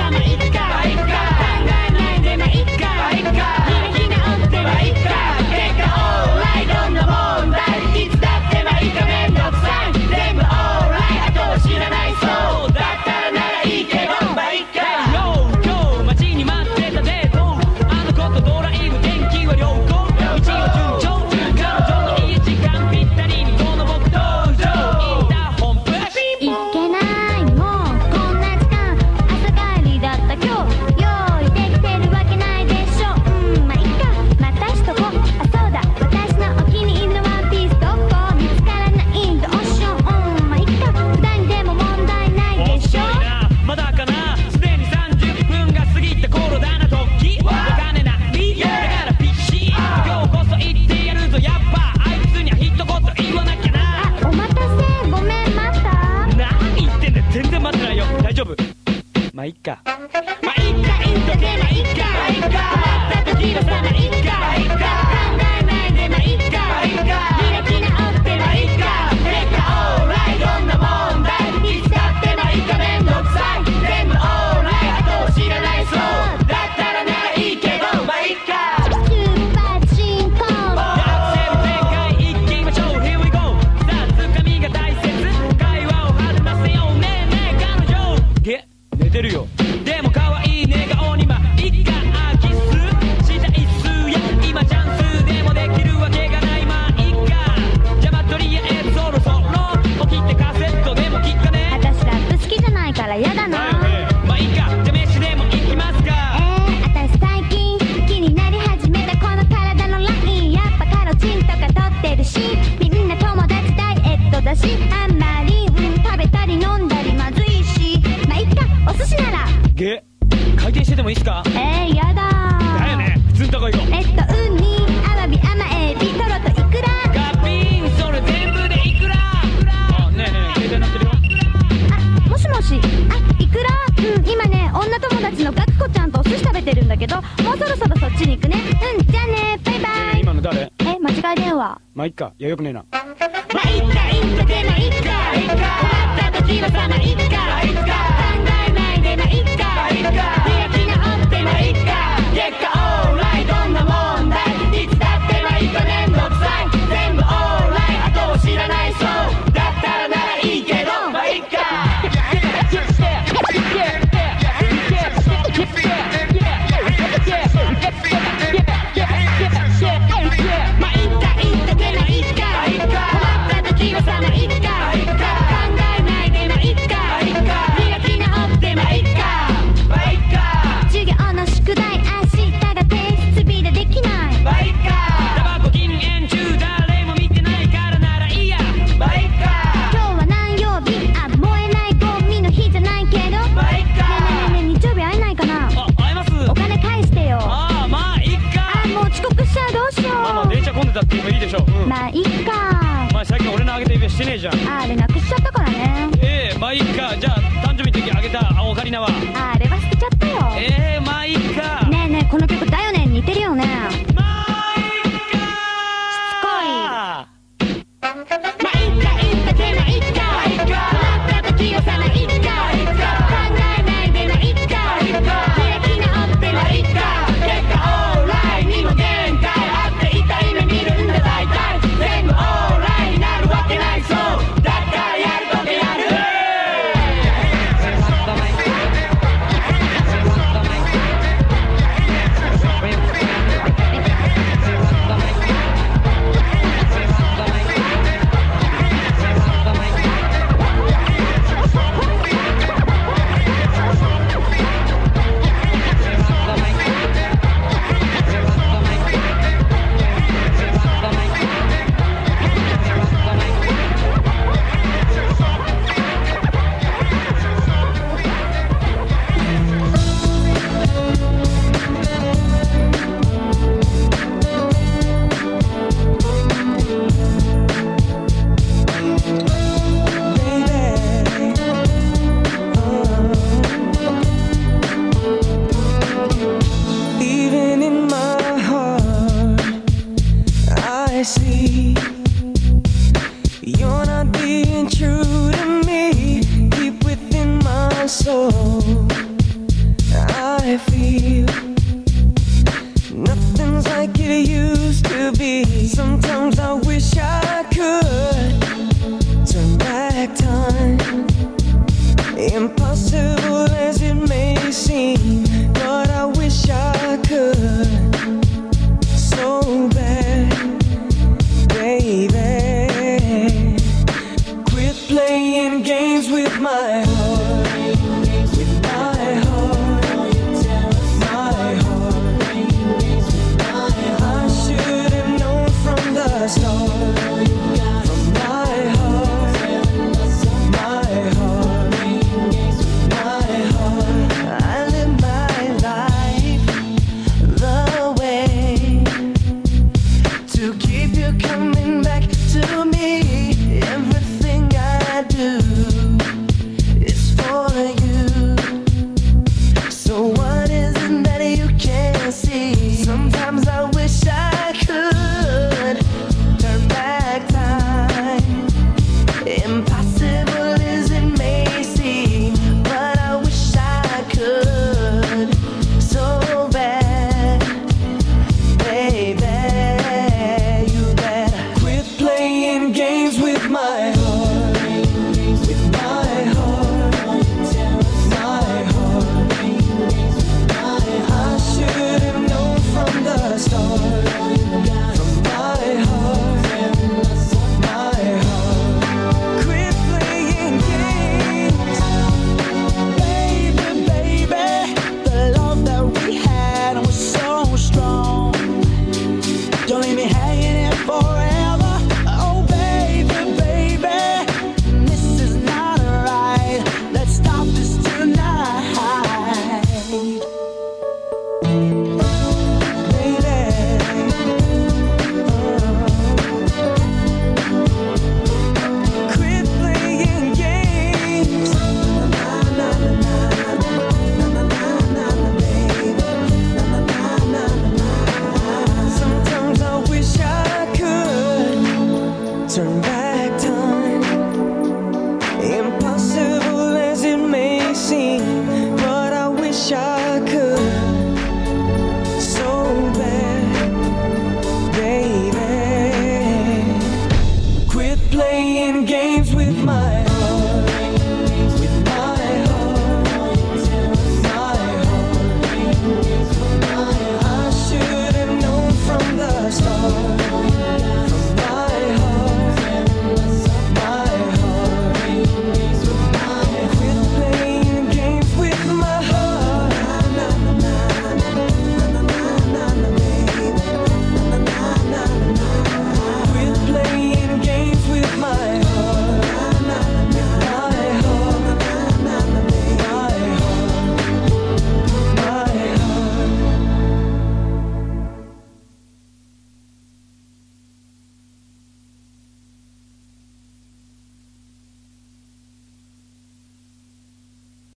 summer. Maika. Maika, inte maika, Ica! Maika! Strategin är stanna maika, Maika! げ回転しててもいいっすか？えー、やだだよね。普通のとこ行こう。えっとウニアワビアマエビトロとイクラ。ガピンそれ全部でいくら？あねえねえ携帯鳴ってるよ。あもしもし。あいくら？うん今ね女友達のガクコちゃんとお寿司食べてるんだけどもうそろそろそっちに行くね。うんじゃあね。バイバイ、えー、今の誰？え間違い電話。まあいっか。いやよくねえな。まあいっかいっかいっかいっか。った時はさまあいっか。してねえじゃん。あれなくしちゃった。time.